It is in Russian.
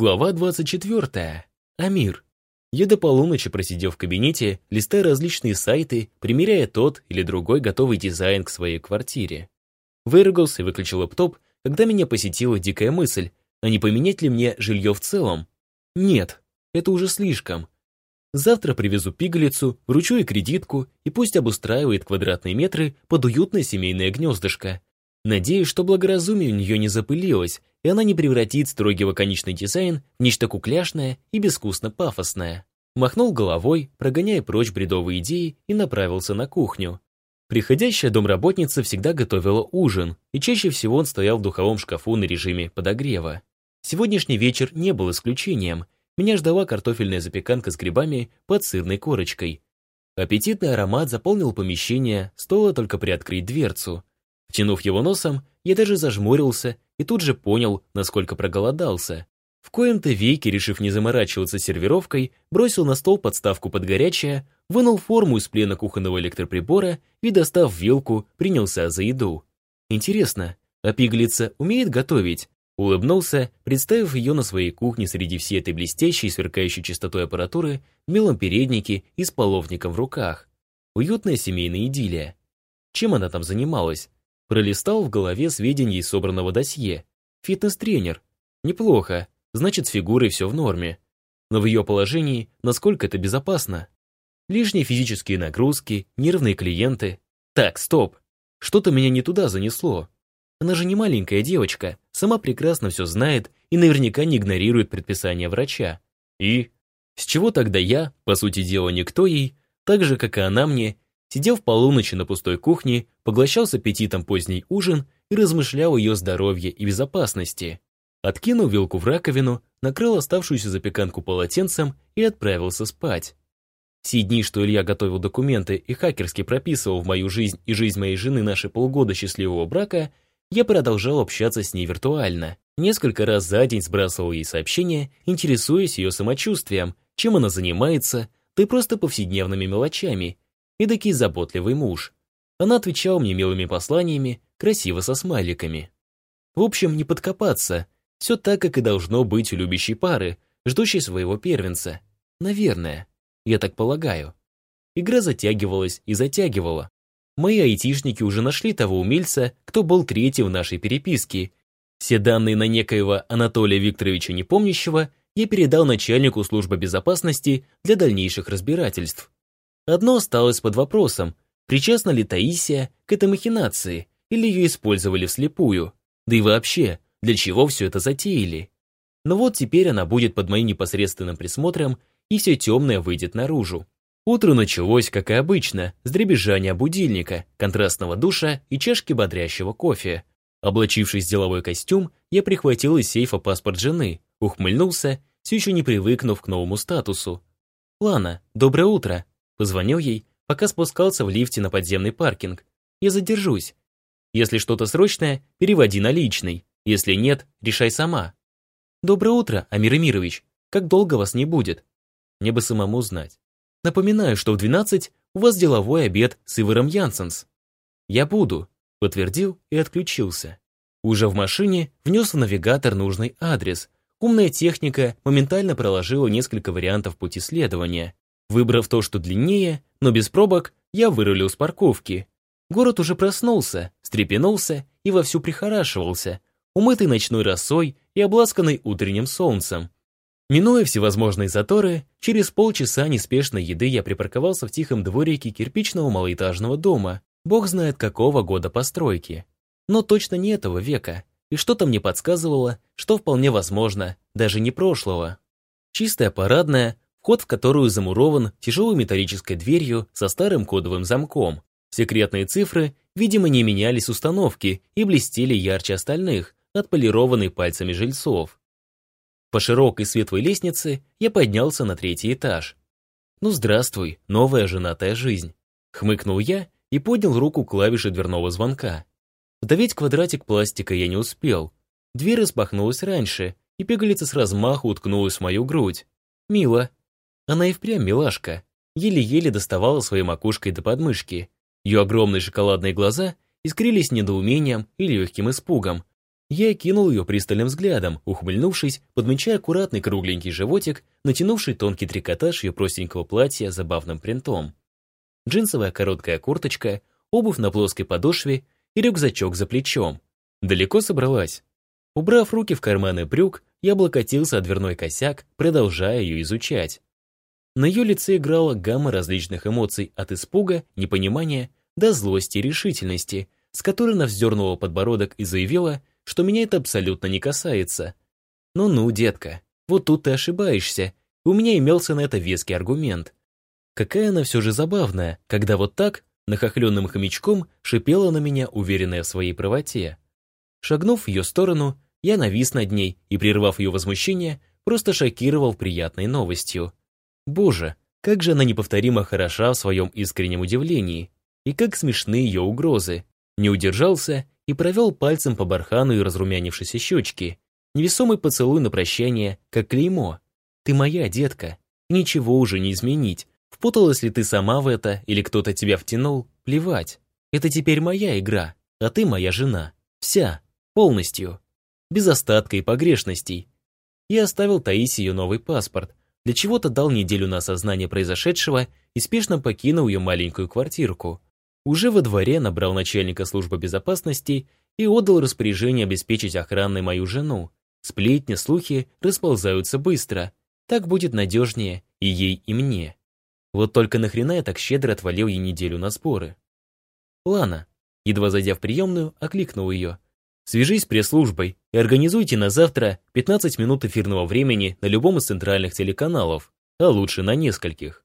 Глава 24. Амир. Я до полуночи просидел в кабинете, листая различные сайты, примеряя тот или другой готовый дизайн к своей квартире. Выругался и выключил лаптоп, когда меня посетила дикая мысль, а не поменять ли мне жилье в целом? Нет, это уже слишком. Завтра привезу пигалицу, вручу ей кредитку, и пусть обустраивает квадратные метры под уютное семейное гнездышко. Надеюсь, что благоразумие у нее не запылилось, и она не превратит строгий лаконичный дизайн в нечто кукляшное и безвкусно пафосное. Махнул головой, прогоняя прочь бредовые идеи, и направился на кухню. Приходящая домработница всегда готовила ужин, и чаще всего он стоял в духовом шкафу на режиме подогрева. Сегодняшний вечер не был исключением. Меня ждала картофельная запеканка с грибами под сырной корочкой. Аппетитный аромат заполнил помещение, стоило только приоткрыть дверцу. Втянув его носом, я даже зажмурился и тут же понял, насколько проголодался. В коем-то веке, решив не заморачиваться сервировкой, бросил на стол подставку под горячее, вынул форму из плена кухонного электроприбора и, достав вилку, принялся за еду. Интересно, а пиглица умеет готовить? Улыбнулся, представив ее на своей кухне среди всей этой блестящей, сверкающей чистотой аппаратуры, в милом переднике и с половником в руках. Уютная семейная идиллия. Чем она там занималась? Пролистал в голове сведения из собранного досье. Фитнес-тренер. Неплохо, значит с фигурой все в норме. Но в ее положении, насколько это безопасно? Лишние физические нагрузки, нервные клиенты. Так, стоп. Что-то меня не туда занесло. Она же не маленькая девочка, сама прекрасно все знает и наверняка не игнорирует предписания врача. И с чего тогда я, по сути дела никто ей, так же, как и она мне, Сидел в полуночи на пустой кухне, поглощал с аппетитом поздний ужин и размышлял о ее здоровье и безопасности. Откинул вилку в раковину, накрыл оставшуюся запеканку полотенцем и отправился спать. Все дни, что Илья готовил документы и хакерски прописывал в мою жизнь и жизнь моей жены наши полгода счастливого брака, я продолжал общаться с ней виртуально. Несколько раз за день сбрасывал ей сообщения, интересуясь ее самочувствием, чем она занимается, да и просто повседневными мелочами, эдакий заботливый муж. Она отвечала мне милыми посланиями, красиво со смайликами. В общем, не подкопаться. Все так, как и должно быть у любящей пары, ждущей своего первенца. Наверное. Я так полагаю. Игра затягивалась и затягивала. Мои айтишники уже нашли того умельца, кто был третий в нашей переписке. Все данные на некоего Анатолия Викторовича Непомнящего я передал начальнику службы безопасности для дальнейших разбирательств. Одно осталось под вопросом, причастна ли Таисия к этой махинации, или ее использовали вслепую. Да и вообще, для чего все это затеяли? Но вот теперь она будет под моим непосредственным присмотром, и все темное выйдет наружу. Утро началось, как и обычно, с дребезжания будильника, контрастного душа и чашки бодрящего кофе. Облачившись в деловой костюм, я прихватил из сейфа паспорт жены, ухмыльнулся, все еще не привыкнув к новому статусу. «Лана, доброе утро!» Позвонил ей, пока спускался в лифте на подземный паркинг. Я задержусь. Если что-то срочное, переводи на личный. Если нет, решай сама. Доброе утро, Амир Эмирович. Как долго вас не будет? Мне бы самому знать. Напоминаю, что в 12 у вас деловой обед с Иваром Янсенс. Я буду, подтвердил и отключился. Уже в машине внес в навигатор нужный адрес. Умная техника моментально проложила несколько вариантов пути следования. Выбрав то, что длиннее, но без пробок, я вырулил с парковки. Город уже проснулся, встрепенулся и вовсю прихорашивался, умытый ночной росой и обласканный утренним солнцем. Минуя всевозможные заторы, через полчаса неспешной еды я припарковался в тихом дворике кирпичного малоэтажного дома, бог знает какого года постройки. Но точно не этого века, и что-то мне подсказывало, что вполне возможно, даже не прошлого. Чистая парадная, вход в которую замурован тяжелой металлической дверью со старым кодовым замком. Секретные цифры, видимо, не менялись установки и блестели ярче остальных, отполированные пальцами жильцов. По широкой светлой лестнице я поднялся на третий этаж. «Ну, здравствуй, новая женатая жизнь», — хмыкнул я и поднял руку к клавише дверного звонка. Вдавить квадратик пластика я не успел. Дверь распахнулась раньше, и пигалица с размаху уткнулась в мою грудь. Мило, она и впрямь милашка, еле-еле доставала своей макушкой до подмышки. Ее огромные шоколадные глаза искрились недоумением и легким испугом. Я кинул ее пристальным взглядом, ухмыльнувшись, подмечая аккуратный кругленький животик, натянувший тонкий трикотаж ее простенького платья забавным принтом. Джинсовая короткая курточка, обувь на плоской подошве и рюкзачок за плечом. Далеко собралась. Убрав руки в карманы брюк, я облокотился о дверной косяк, продолжая ее изучать. На ее лице играла гамма различных эмоций от испуга, непонимания до злости и решительности, с которой она вздернула подбородок и заявила, что меня это абсолютно не касается. Ну-ну, детка, вот тут ты ошибаешься, у меня имелся на это веский аргумент. Какая она все же забавная, когда вот так, нахохленным хомячком, шипела на меня, уверенная в своей правоте. Шагнув в ее сторону, я навис над ней и, прервав ее возмущение, просто шокировал приятной новостью. Боже, как же она неповторимо хороша в своем искреннем удивлении, и как смешны ее угрозы. Не удержался и провел пальцем по бархану и разрумянившейся щечки. Невесомый поцелуй на прощание, как клеймо. «Ты моя, детка, ничего уже не изменить. Впуталась ли ты сама в это, или кто-то тебя втянул, плевать. Это теперь моя игра, а ты моя жена. Вся, полностью без остатка и погрешностей. Я оставил Таисе новый паспорт, для чего-то дал неделю на осознание произошедшего и спешно покинул ее маленькую квартирку. Уже во дворе набрал начальника службы безопасности и отдал распоряжение обеспечить охраной мою жену. Сплетни, слухи расползаются быстро. Так будет надежнее и ей, и мне. Вот только нахрена я так щедро отвалил ей неделю на сборы? Лана, едва зайдя в приемную, окликнул ее. Свяжись с пресс-службой и организуйте на завтра 15 минут эфирного времени на любом из центральных телеканалов, а лучше на нескольких.